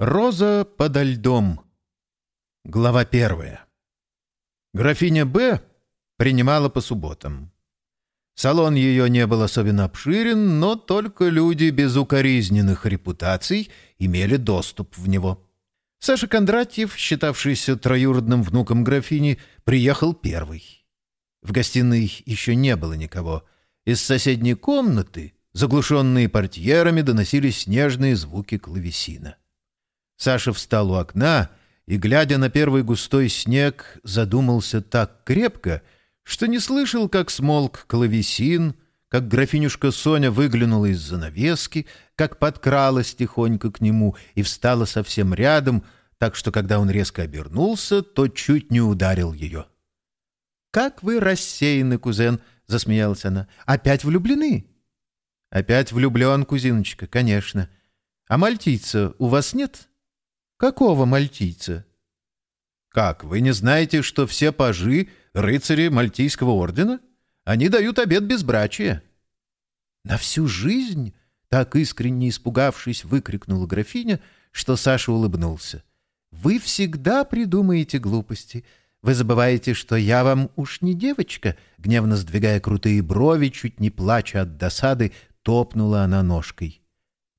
Роза подо льдом. Глава первая. Графиня Б. принимала по субботам. Салон ее не был особенно обширен, но только люди без укоризненных репутаций имели доступ в него. Саша Кондратьев, считавшийся троюродным внуком графини, приехал первый. В гостиной еще не было никого. Из соседней комнаты, заглушенные портьерами, доносились нежные звуки клавесина. Саша встал у окна и, глядя на первый густой снег, задумался так крепко, что не слышал, как смолк клавесин, как графинюшка Соня выглянула из занавески, как подкралась тихонько к нему и встала совсем рядом, так что, когда он резко обернулся, то чуть не ударил ее. «Как вы рассеяны, кузен!» — засмеялась она. «Опять влюблены?» «Опять влюблен, кузиночка, конечно. А мальтийца у вас нет?» «Какого мальтийца?» «Как, вы не знаете, что все пажи — рыцари Мальтийского ордена? Они дают обед безбрачия». «На всю жизнь?» — так искренне испугавшись, выкрикнула графиня, что Саша улыбнулся. «Вы всегда придумаете глупости. Вы забываете, что я вам уж не девочка?» Гневно сдвигая крутые брови, чуть не плача от досады, топнула она ножкой.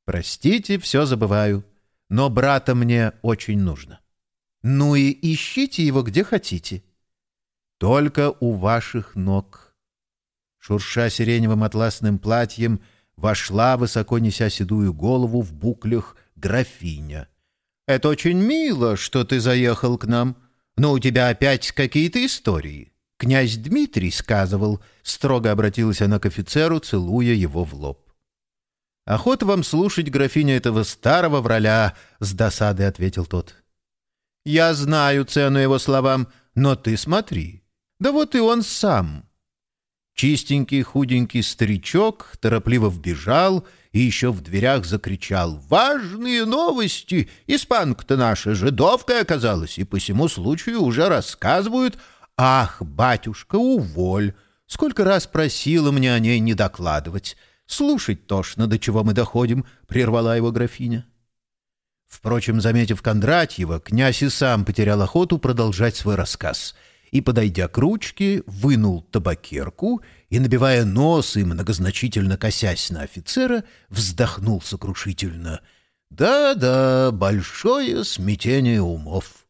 «Простите, все забываю но брата мне очень нужно. Ну и ищите его где хотите. Только у ваших ног. Шурша сиреневым атласным платьем, вошла, высоко неся седую голову в буклях, графиня. «Это очень мило, что ты заехал к нам, но у тебя опять какие-то истории. Князь Дмитрий сказывал», — строго обратилась она к офицеру, целуя его в лоб. «Охота вам слушать, графиня, этого старого враля», — с досадой ответил тот. «Я знаю цену его словам, но ты смотри. Да вот и он сам». Чистенький худенький старичок торопливо вбежал и еще в дверях закричал «Важные новости! Испанка-то наша жидовкая оказалась, и по всему случаю уже рассказывают «Ах, батюшка, уволь! Сколько раз просила мне о ней не докладывать!» Слушать тошно, до чего мы доходим, — прервала его графиня. Впрочем, заметив Кондратьева, князь и сам потерял охоту продолжать свой рассказ и, подойдя к ручке, вынул табакерку и, набивая нос и многозначительно косясь на офицера, вздохнул сокрушительно. «Да-да, большое смятение умов».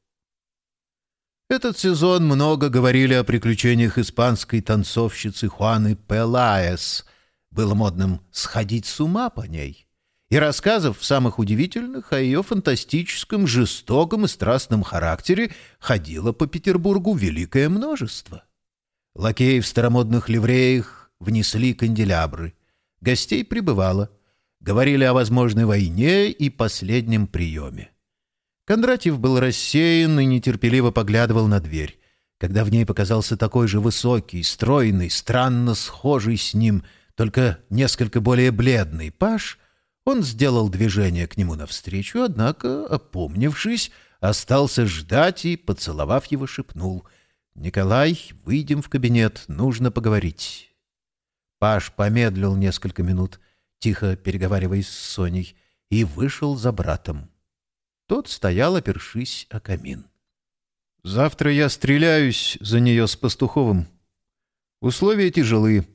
Этот сезон много говорили о приключениях испанской танцовщицы Хуаны Пелаес — было модным сходить с ума по ней, и рассказов самых удивительных о ее фантастическом, жестоком и страстном характере ходило по Петербургу великое множество. Лакеи в старомодных ливреях внесли канделябры. Гостей прибывало. Говорили о возможной войне и последнем приеме. Кондратьев был рассеян и нетерпеливо поглядывал на дверь. Когда в ней показался такой же высокий, стройный, странно схожий с ним — только несколько более бледный паш, он сделал движение к нему навстречу, однако, опомнившись, остался ждать и, поцеловав его, шепнул «Николай, выйдем в кабинет, нужно поговорить». Паш помедлил несколько минут, тихо переговариваясь с Соней, и вышел за братом. Тот стоял, опершись о камин. «Завтра я стреляюсь за нее с Пастуховым. Условия тяжелые».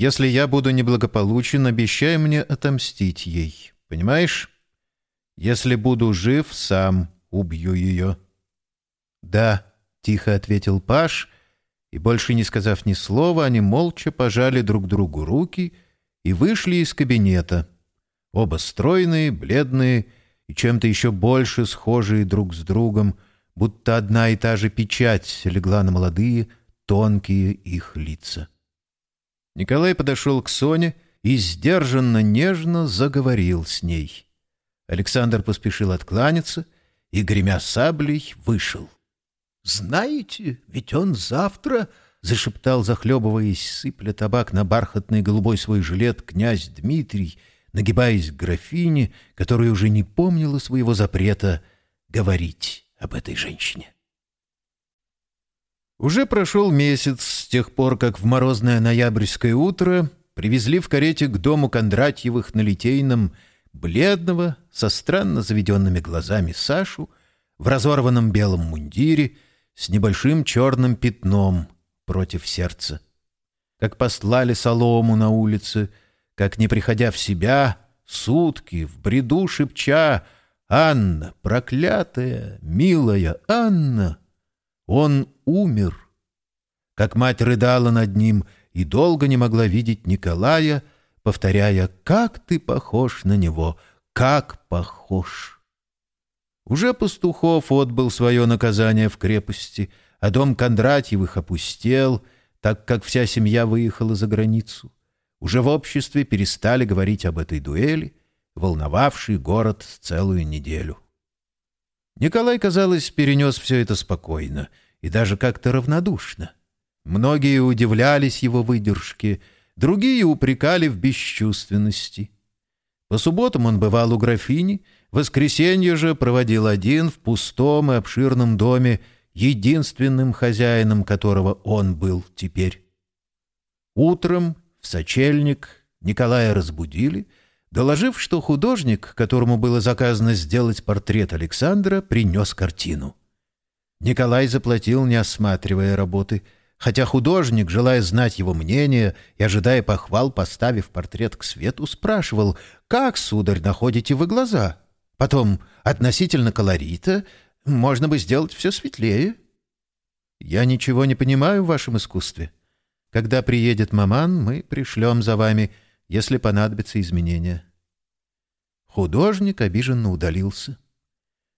Если я буду неблагополучен, обещай мне отомстить ей. Понимаешь? Если буду жив, сам убью ее». «Да», — тихо ответил Паш, и, больше не сказав ни слова, они молча пожали друг другу руки и вышли из кабинета. Оба стройные, бледные и чем-то еще больше схожие друг с другом, будто одна и та же печать легла на молодые, тонкие их лица. Николай подошел к Соне и сдержанно нежно заговорил с ней. Александр поспешил откланяться и, гремя саблей, вышел. «Знаете, ведь он завтра...» — зашептал, захлебываясь, сыпля табак на бархатный голубой свой жилет князь Дмитрий, нагибаясь к графине, которая уже не помнила своего запрета говорить об этой женщине. Уже прошел месяц с тех пор, как в морозное ноябрьское утро привезли в карете к дому Кондратьевых на Литейном бледного, со странно заведенными глазами Сашу, в разорванном белом мундире, с небольшим черным пятном против сердца. Как послали солому на улице, как, не приходя в себя, сутки, в бреду шепча «Анна, проклятая, милая Анна!» Он умер. Как мать рыдала над ним и долго не могла видеть Николая, повторяя «Как ты похож на него! Как похож!» Уже Пастухов отбыл свое наказание в крепости, а дом Кондратьевых опустел, так как вся семья выехала за границу. Уже в обществе перестали говорить об этой дуэли, волновавшей город целую неделю. Николай, казалось, перенес все это спокойно и даже как-то равнодушно. Многие удивлялись его выдержке, другие упрекали в бесчувственности. По субботам он бывал у графини, воскресенье же проводил один в пустом и обширном доме, единственным хозяином которого он был теперь. Утром в сочельник Николая разбудили, доложив, что художник, которому было заказано сделать портрет Александра, принес картину. Николай заплатил, не осматривая работы, хотя художник, желая знать его мнение и ожидая похвал, поставив портрет к свету, спрашивал, «Как, сударь, находите вы глаза?» Потом, относительно колорита, можно бы сделать все светлее. «Я ничего не понимаю в вашем искусстве», когда приедет маман, мы пришлем за вами, если понадобятся изменения». Художник обиженно удалился.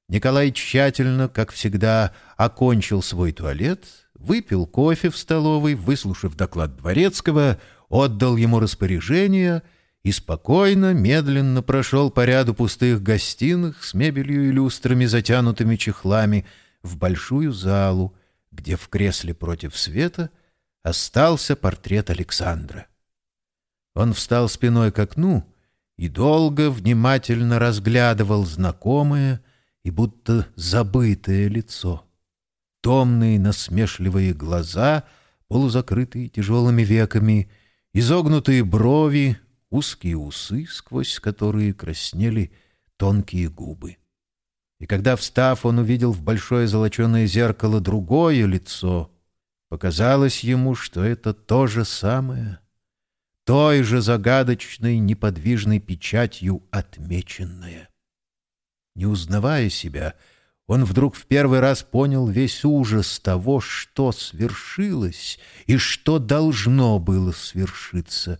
Николай тщательно, как всегда, окончил свой туалет, выпил кофе в столовой, выслушав доклад Дворецкого, отдал ему распоряжение и спокойно, медленно прошел по ряду пустых гостиных с мебелью и люстрами, затянутыми чехлами, в большую залу, где в кресле против света — остался портрет Александра. Он встал спиной к окну и долго внимательно разглядывал знакомое и будто забытое лицо. Томные насмешливые глаза, полузакрытые тяжелыми веками, изогнутые брови, узкие усы, сквозь которые краснели тонкие губы. И когда, встав, он увидел в большое золоченое зеркало другое лицо — Показалось ему, что это то же самое, той же загадочной неподвижной печатью отмеченное. Не узнавая себя, он вдруг в первый раз понял весь ужас того, что свершилось и что должно было свершиться.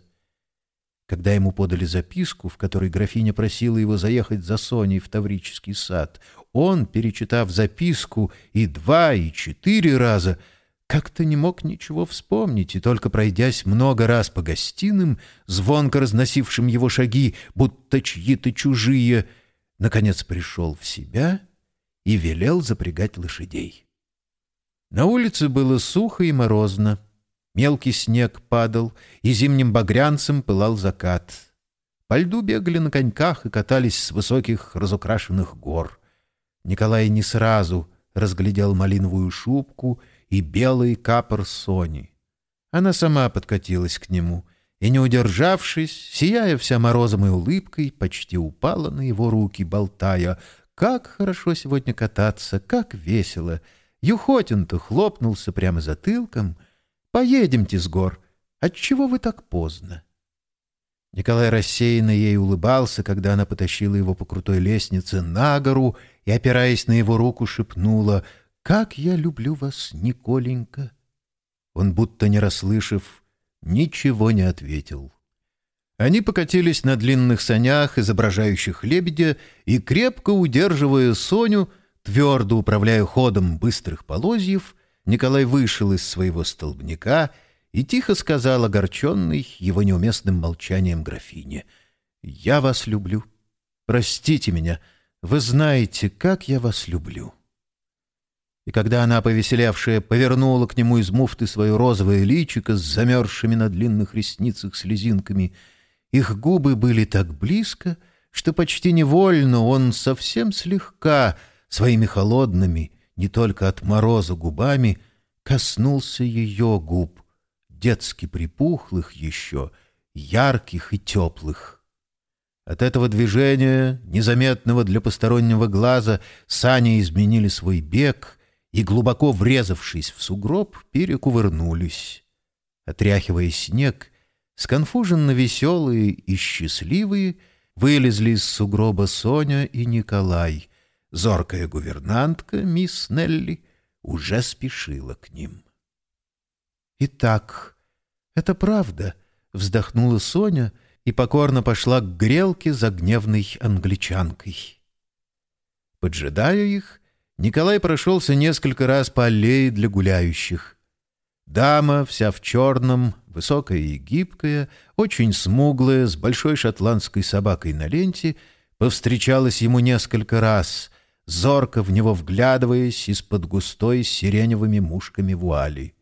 Когда ему подали записку, в которой графиня просила его заехать за Соней в Таврический сад, он, перечитав записку и два, и четыре раза, как-то не мог ничего вспомнить, и только пройдясь много раз по гостиным, звонко разносившим его шаги, будто чьи-то чужие, наконец пришел в себя и велел запрягать лошадей. На улице было сухо и морозно. Мелкий снег падал, и зимним багрянцем пылал закат. По льду бегали на коньках и катались с высоких разукрашенных гор. Николай не сразу разглядел малиновую шубку — и белый капор Сони. Она сама подкатилась к нему и, не удержавшись, сияя вся морозом и улыбкой, почти упала на его руки, болтая. «Как хорошо сегодня кататься, как весело! Юхотин-то хлопнулся прямо затылком. Поедемте с гор. Отчего вы так поздно?» Николай рассеянно ей улыбался, когда она потащила его по крутой лестнице на гору и, опираясь на его руку, шепнула — как я люблю вас, Николенька!» Он, будто не расслышав, ничего не ответил. Они покатились на длинных санях, изображающих лебедя, и, крепко удерживая Соню, твердо управляя ходом быстрых полозьев, Николай вышел из своего столбняка и тихо сказал огорченный его неуместным молчанием графине. «Я вас люблю. Простите меня. Вы знаете, как я вас люблю» и когда она, повеселявшая, повернула к нему из муфты свое розовое личико с замерзшими на длинных ресницах слезинками, их губы были так близко, что почти невольно он совсем слегка, своими холодными, не только от мороза губами, коснулся ее губ, детски припухлых еще, ярких и теплых. От этого движения, незаметного для постороннего глаза, сани изменили свой бег и, глубоко врезавшись в сугроб, перекувырнулись. Отряхивая снег, сконфуженно веселые и счастливые вылезли из сугроба Соня и Николай. Зоркая гувернантка, мисс Нелли, уже спешила к ним. «Итак, это правда», — вздохнула Соня и покорно пошла к грелке за гневной англичанкой. Поджидая их, Николай прошелся несколько раз по аллее для гуляющих. Дама, вся в черном, высокая и гибкая, очень смуглая, с большой шотландской собакой на ленте, повстречалась ему несколько раз, зорко в него вглядываясь из-под густой сиреневыми мушками вуали.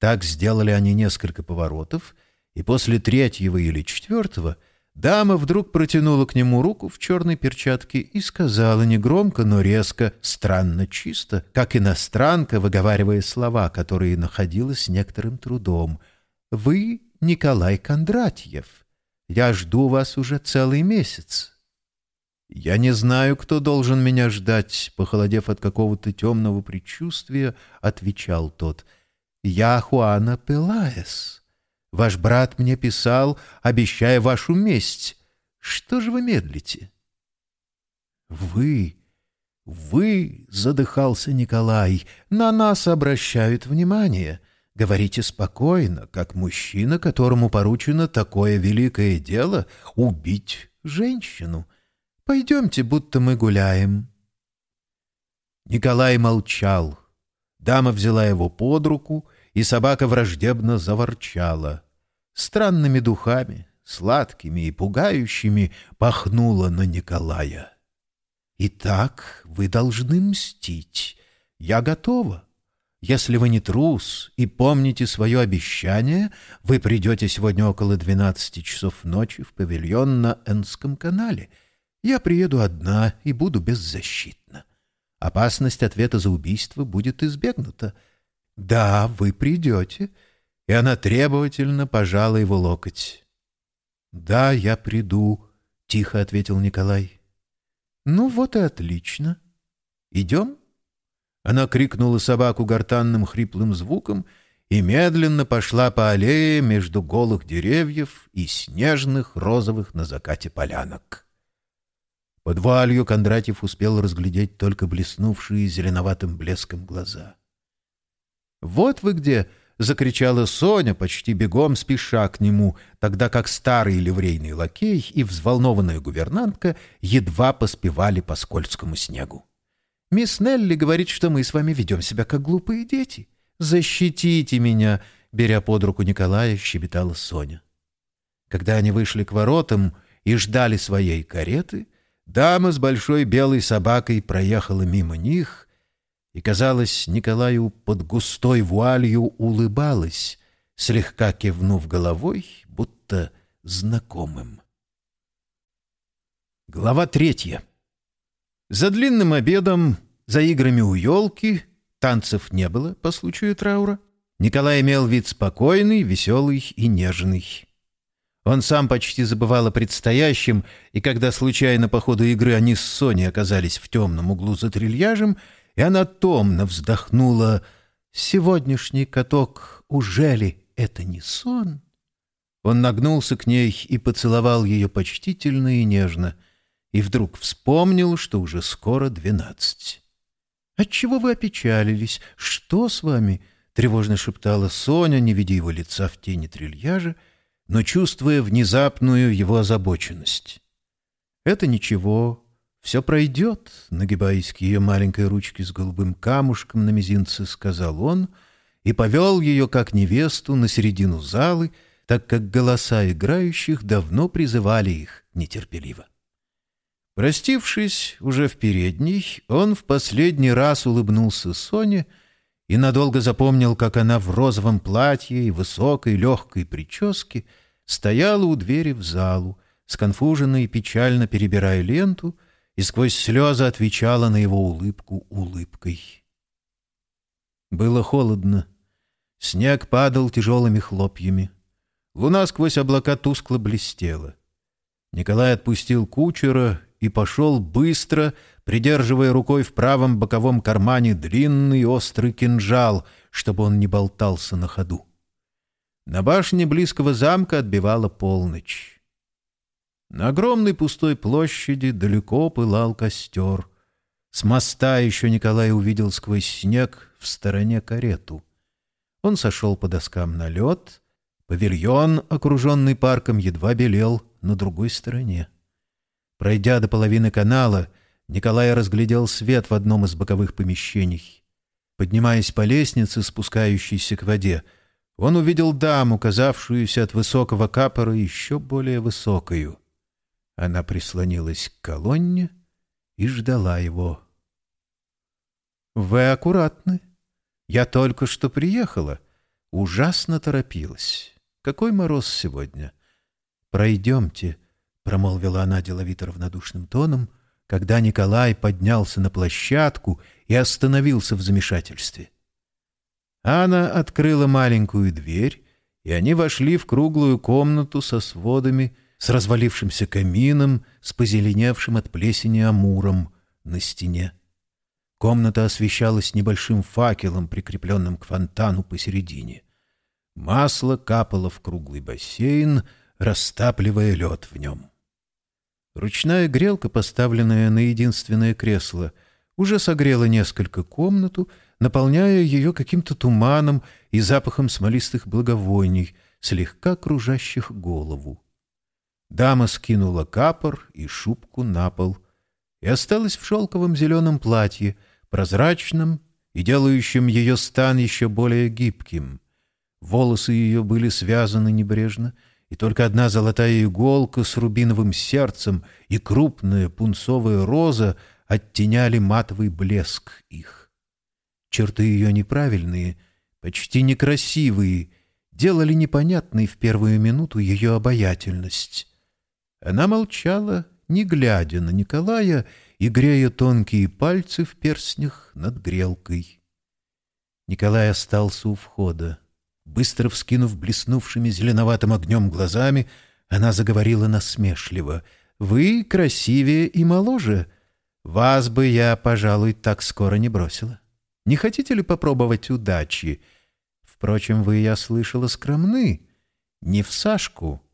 Так сделали они несколько поворотов, и после третьего или четвертого дама вдруг протянула к нему руку в черной перчатке и сказала негромко, но резко, странно чисто, как иностранка, выговаривая слова, которые находила с некоторым трудом. «Вы Николай Кондратьев. Я жду вас уже целый месяц». «Я не знаю, кто должен меня ждать», — похолодев от какого-то темного предчувствия, отвечал тот — «Я Хуана Пелаес. Ваш брат мне писал, обещая вашу месть. Что же вы медлите?» «Вы, вы, — задыхался Николай, — на нас обращают внимание. Говорите спокойно, как мужчина, которому поручено такое великое дело — убить женщину. Пойдемте, будто мы гуляем». Николай молчал. Дама взяла его под руку и собака враждебно заворчала. Странными духами, сладкими и пугающими, пахнула на Николая. «Итак, вы должны мстить. Я готова. Если вы не трус и помните свое обещание, вы придете сегодня около двенадцати часов ночи в павильон на Энском канале. Я приеду одна и буду беззащитна. Опасность ответа за убийство будет избегнута. «Да, вы придете». И она требовательно пожала его локоть. «Да, я приду», — тихо ответил Николай. «Ну вот и отлично. Идем?» Она крикнула собаку гортанным хриплым звуком и медленно пошла по аллее между голых деревьев и снежных розовых на закате полянок. Под вуалью Кондратьев успел разглядеть только блеснувшие зеленоватым блеском глаза. «Вот вы где!» — закричала Соня, почти бегом спеша к нему, тогда как старый ливрейный лакей и взволнованная гувернантка едва поспевали по скользкому снегу. «Мисс Нелли говорит, что мы с вами ведем себя как глупые дети. Защитите меня!» — беря под руку Николая, щебетала Соня. Когда они вышли к воротам и ждали своей кареты, дама с большой белой собакой проехала мимо них — и, казалось, Николаю под густой вуалью улыбалась, слегка кивнув головой, будто знакомым. Глава третья. За длинным обедом, за играми у елки, танцев не было по случаю траура, Николай имел вид спокойный, веселый и нежный. Он сам почти забывал о предстоящем, и когда случайно по ходу игры они с Соней оказались в темном углу за трильяжем — и она томно вздохнула. «Сегодняшний каток, уже ли это не сон?» Он нагнулся к ней и поцеловал ее почтительно и нежно, и вдруг вспомнил, что уже скоро двенадцать. «Отчего вы опечалились? Что с вами?» — тревожно шептала Соня, не видя его лица в тени трильяжа, но чувствуя внезапную его озабоченность. «Это ничего, «Все пройдет», — нагибаясь к ее маленькой ручке с голубым камушком на мизинце, сказал он, и повел ее, как невесту, на середину залы, так как голоса играющих давно призывали их нетерпеливо. Простившись уже в передней, он в последний раз улыбнулся Соне и надолго запомнил, как она в розовом платье и высокой легкой прическе стояла у двери в залу, сконфуженно и печально перебирая ленту — и сквозь слезы отвечала на его улыбку улыбкой. Было холодно. Снег падал тяжелыми хлопьями. Луна сквозь облака тускло блестела. Николай отпустил кучера и пошел быстро, придерживая рукой в правом боковом кармане длинный острый кинжал, чтобы он не болтался на ходу. На башне близкого замка отбивала полночь. На огромной пустой площади далеко пылал костер. С моста еще Николай увидел сквозь снег в стороне карету. Он сошел по доскам на лед. Павильон, окруженный парком, едва белел на другой стороне. Пройдя до половины канала, Николай разглядел свет в одном из боковых помещений. Поднимаясь по лестнице, спускающейся к воде, он увидел даму, казавшуюся от высокого капора еще более высокою. Она прислонилась к колонне и ждала его. «Вы аккуратны. Я только что приехала. Ужасно торопилась. Какой мороз сегодня? Пройдемте», — промолвила она деловито равнодушным тоном, когда Николай поднялся на площадку и остановился в замешательстве. Анна открыла маленькую дверь, и они вошли в круглую комнату со сводами, с развалившимся камином, с позеленевшим от плесени амуром на стене. Комната освещалась небольшим факелом, прикрепленным к фонтану посередине. Масло капало в круглый бассейн, растапливая лед в нем. Ручная грелка, поставленная на единственное кресло, уже согрела несколько комнату, наполняя ее каким-то туманом и запахом смолистых благовоний, слегка кружащих голову. Дама скинула капор и шубку на пол и осталась в шелковом зеленом платье, прозрачном и делающем ее стан еще более гибким. Волосы ее были связаны небрежно, и только одна золотая иголка с рубиновым сердцем и крупная пунцовая роза оттеняли матовый блеск их. Черты ее неправильные, почти некрасивые, делали непонятной в первую минуту ее обаятельность. Она молчала, не глядя на Николая и грея тонкие пальцы в перстнях над грелкой. Николай остался у входа. Быстро вскинув блеснувшими зеленоватым огнем глазами, она заговорила насмешливо. «Вы красивее и моложе. Вас бы я, пожалуй, так скоро не бросила. Не хотите ли попробовать удачи? Впрочем, вы, я слышала, скромны. Не в Сашку».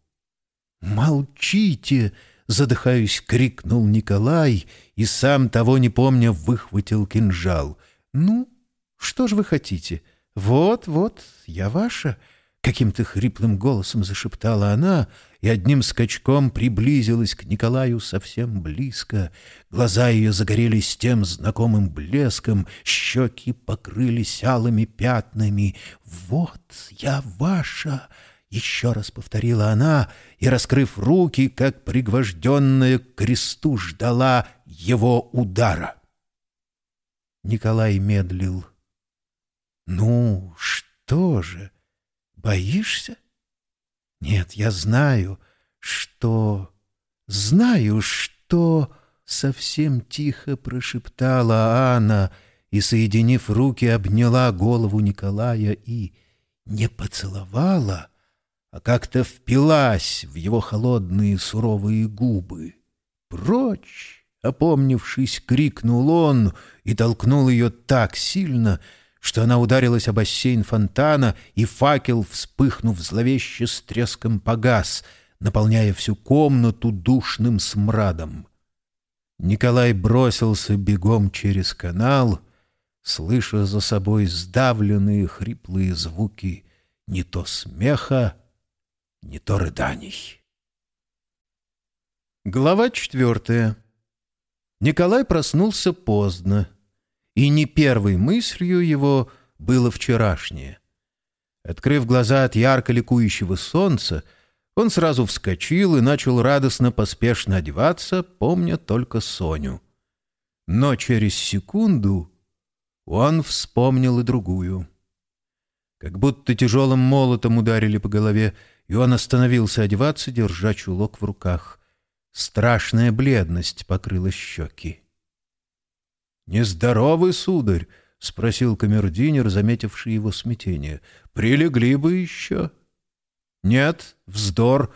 «Молчите!» — задыхаясь, крикнул Николай и, сам того не помня, выхватил кинжал. «Ну, что ж вы хотите?» «Вот, вот, я ваша!» — каким-то хриплым голосом зашептала она и одним скачком приблизилась к Николаю совсем близко. Глаза ее загорелись тем знакомым блеском, щеки покрылись алыми пятнами. «Вот я ваша!» — еще раз повторила она и, раскрыв руки, как пригвожденная к кресту, ждала его удара. Николай медлил — «Ну, что же, боишься?» «Нет, я знаю, что... Знаю, что...» Совсем тихо прошептала Анна и, соединив руки, обняла голову Николая и не поцеловала, а как-то впилась в его холодные суровые губы. «Прочь!» — опомнившись, крикнул он и толкнул ее так сильно, что она ударилась о бассейн фонтана, и факел, вспыхнув зловеще с треском, погас, наполняя всю комнату душным смрадом. Николай бросился бегом через канал, слыша за собой сдавленные хриплые звуки не то смеха, не то рыданий. Глава четвертая. Николай проснулся поздно и не первой мыслью его было вчерашнее. Открыв глаза от ярко ликующего солнца, он сразу вскочил и начал радостно поспешно одеваться, помня только Соню. Но через секунду он вспомнил и другую. Как будто тяжелым молотом ударили по голове, и он остановился одеваться, держа чулок в руках. Страшная бледность покрыла щеки. «Нездоровый, сударь?» — спросил камердинер, заметивший его смятение. «Прилегли бы еще». «Нет, вздор.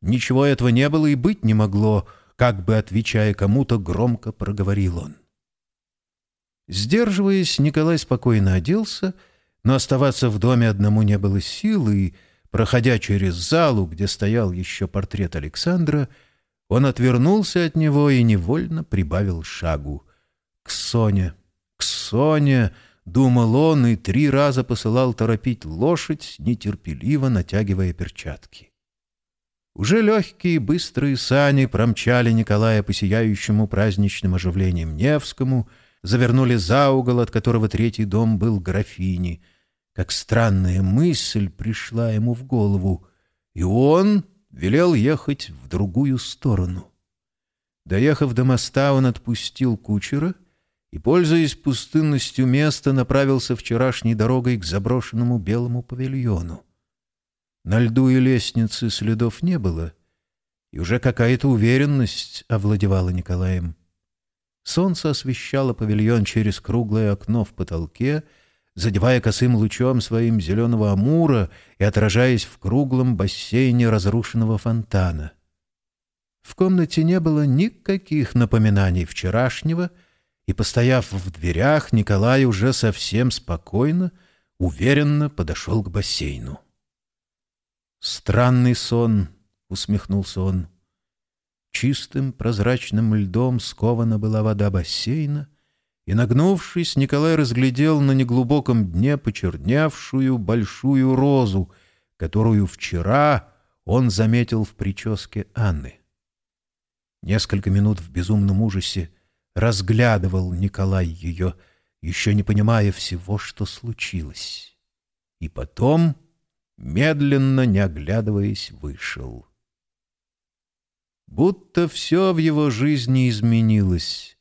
Ничего этого не было и быть не могло, как бы отвечая кому-то, громко проговорил он. Сдерживаясь, Николай спокойно оделся, но оставаться в доме одному не было силы, и, проходя через залу, где стоял еще портрет Александра, он отвернулся от него и невольно прибавил шагу. «К Соне! К Соне!» — думал он и три раза посылал торопить лошадь, нетерпеливо натягивая перчатки. Уже легкие быстрые сани промчали Николая по сияющему праздничным оживлением Невскому, завернули за угол, от которого третий дом был графини. Как странная мысль пришла ему в голову, и он велел ехать в другую сторону. Доехав до моста, он отпустил кучера и, пользуясь пустынностью места, направился вчерашней дорогой к заброшенному белому павильону. На льду и лестнице следов не было, и уже какая-то уверенность овладевала Николаем. Солнце освещало павильон через круглое окно в потолке, задевая косым лучом своим зеленого амура и отражаясь в круглом бассейне разрушенного фонтана. В комнате не было никаких напоминаний вчерашнего, и, постояв в дверях, Николай уже совсем спокойно, уверенно подошел к бассейну. «Странный сон», — усмехнулся он. Чистым прозрачным льдом скована была вода бассейна, и, нагнувшись, Николай разглядел на неглубоком дне почернявшую большую розу, которую вчера он заметил в прическе Анны. Несколько минут в безумном ужасе разглядывал Николай ее, еще не понимая всего, что случилось. И потом медленно, не оглядываясь, вышел. Будто все в его жизни изменилось,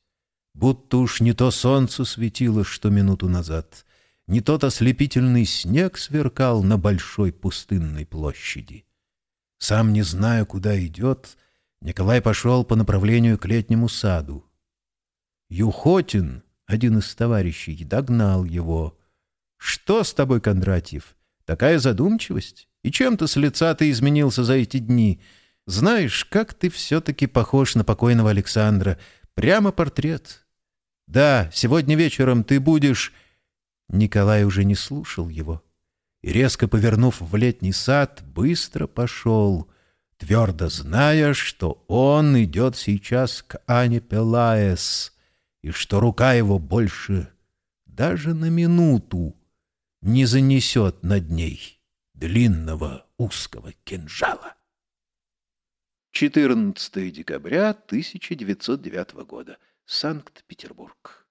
будто уж не то солнце светило, что минуту назад, не тот ослепительный снег сверкал на большой пустынной площади. Сам не зная, куда идет, Николай пошел по направлению к летнему саду. Юхотин, один из товарищей, догнал его. «Что с тобой, Кондратьев? Такая задумчивость? И чем-то с лица ты изменился за эти дни. Знаешь, как ты все-таки похож на покойного Александра. Прямо портрет. Да, сегодня вечером ты будешь...» Николай уже не слушал его. И, резко повернув в летний сад, быстро пошел, твердо зная, что он идет сейчас к Ане Пелаес, и что рука его больше даже на минуту не занесет над ней длинного узкого кинжала. 14 декабря 1909 года. Санкт-Петербург.